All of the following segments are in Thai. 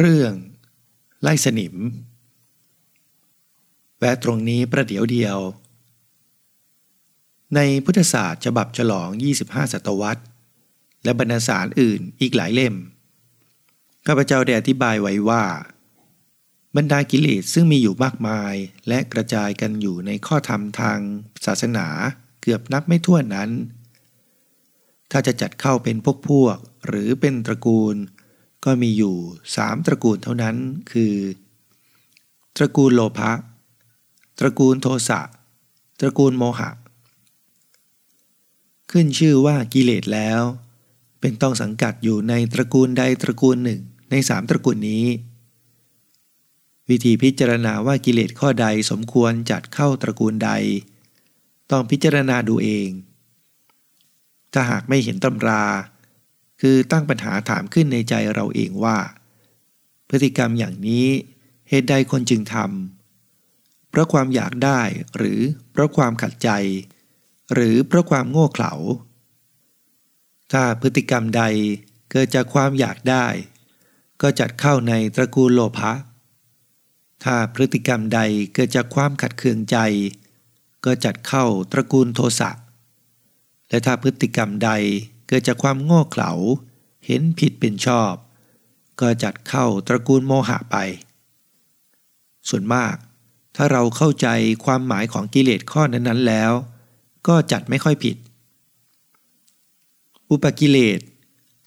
เรื่อง ไล่สนิม แวะตรงนี้ประเดี๋ยวเดียว ในพุทธศาสตร์ฉบับฉลอง 25 ศตวรรษ และบรรณสารอื่นอีกหลายเล่ม ข้าพเจ้าได้อธิบายไว้ว่า บรรดากิเลสซึ่งมีอยู่มากมายและกระจายกันอยู่ในข้อธรรมทางศาสนาเกือบนับไม่ถ้วนนั้น ถ้าจะจัดเข้าเป็นพวกพวกหรือเป็นตระกูล ก็มีอยู่สามตระกูลเท่านั้นคือ ตระกูลโลภะตระกูลโทสะตระกูลโมหะ ขึ้นชื่อว่ากิเลสแล้ว เป็นต้องสังกัดอยู่ในตระกูลใดตระกูลหนึ่งในสามตระกูลนี้ วิธีพิจารณาว่ากิเลสข้อใดสมควรจัดเข้าตระกูลใด ต้องพิจารณาดูเอง ถ้าหากไม่เห็นตำรา คือตั้งปัญหาถามขึ้นในใจเราเองว่า พฤติกรรมอย่างนี้เหตุใดคนจึงทำเพราะความอยากได้หรือเพราะความขัดใจ หรือเพราะความโง่เขลาถ้าพฤติกรรมใดเกิดจากความอยากได้ ก็จัดเข้าในตระกูลโลภะถ้าพฤติกรรมใดเกิดจากความขัดเคืองใจ ก็จัดเข้าตระกูลโทสะและถ้าพฤติกรรมใด เกิดจากความโง่เขลาเห็นผิดเป็นชอบ ก็จัดเข้าตระกูลโมหะไป ส่วนมาก ถ้าเราเข้าใจความหมายของกิเลสข้อนั้นๆแล้ว ก็จัดไม่ค่อยผิด อุปกิเลส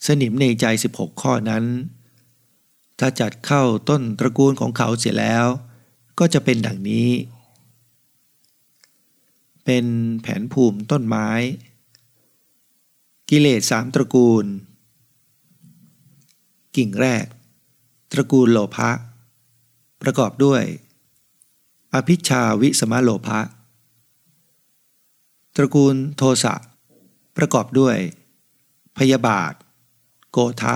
สนิมในใจ 16 ข้อนั้น ถ้าจัดเข้าต้นตระกูลของเขาเสียแล้ว ก็จะเป็นดังนี้ เป็นแผนภูมิต้นไม้ กิเลสสามตระกูล กิ่งแรก ตระกูลโลภะประกอบด้วย อภิชาวิสมาโลภะตระกูลโทสะประกอบด้วย พยาบาท โกทะ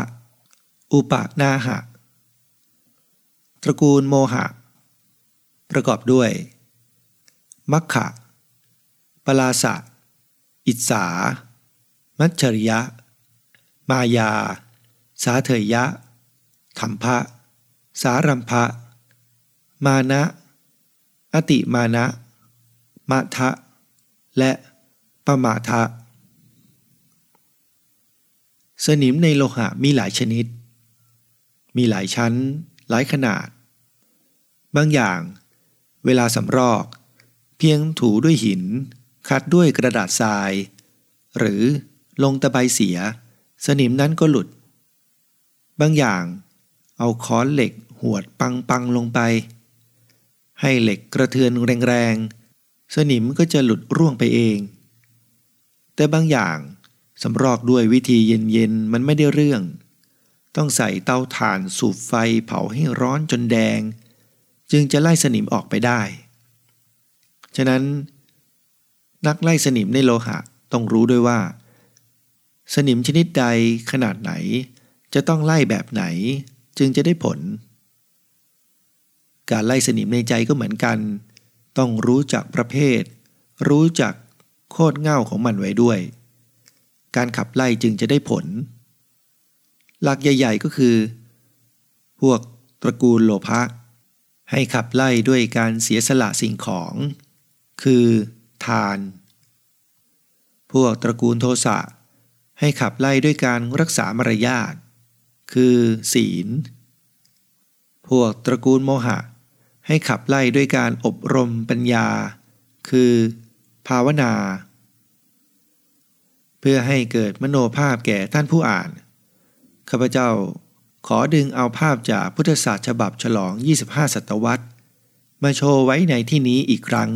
อุปานาหะ ตระกูลโมหะ ประกอบด้วย มัคคะปลาสะ อิสา มัจฉริยะ มายา สาเถยะธรรมภะสารัมภะมานะ อติมานะมะทะ และปมาทะ สนิมในโลหะมีหลายชนิด มีหลายชั้น หลายขนาด บางอย่าง เวลาสำรอก เพียงถูด้วยหิน คัดด้วยกระดาษทราย หรือ ลงตะไบเสีย สนิมนั้นก็หลุด บางอย่าง เอาค้อนเหล็กหวดปังปังลงไป ให้เหล็กกระเทือนแรงๆ สนิมก็จะหลุดร่วงไปเอง แต่บางอย่างสำรอกด้วยวิธีเย็นๆ มันไม่ได้เรื่อง ต้องใส่เตาถ่านสูบไฟเผาให้ร้อนจนแดง จึงจะไล่สนิมออกไปได้ ฉะนั้น นักไล่สนิมในโลหะต้องรู้ด้วยว่า สนิมชนิดใดขนาดไหน จะต้องไล่แบบไหน จึงจะได้ผล การไล่สนิมในใจก็เหมือนกัน ต้องรู้จักประเภท รู้จักโคตรเง่าของมันไว้ด้วย การขับไล่จึงจะได้ผล หลักใหญ่ ๆก็คือ พวกตระกูลโลภะให้ขับไล่ด้วยการเสียสละสิ่งของ คือ ทาน พวกตระกูลโทสะ ให้ขับไล่ด้วยการรักษามารยาท คือศีล พวกตระกูลโมหะ ให้ขับไล่ด้วยการอบรมปัญญา คือ ภาวนา เพื่อให้เกิดมโนภาพแก่ท่านผู้อ่าน ข้าพเจ้าขอดึงเอาภาพจากพุทธศาสตร์ฉบับฉลอง 25 ศตวรรษ มาโชว์ไว้ในที่นี้อีกครั้ง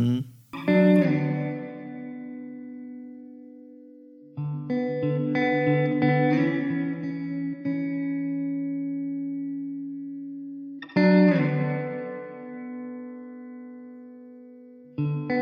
Mm-hmm.